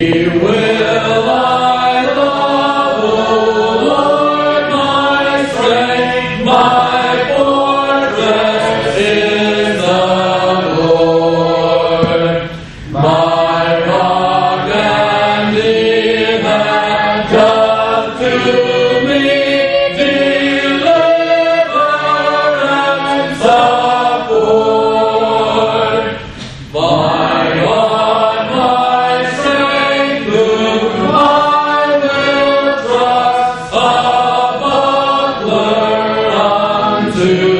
will. Senhor.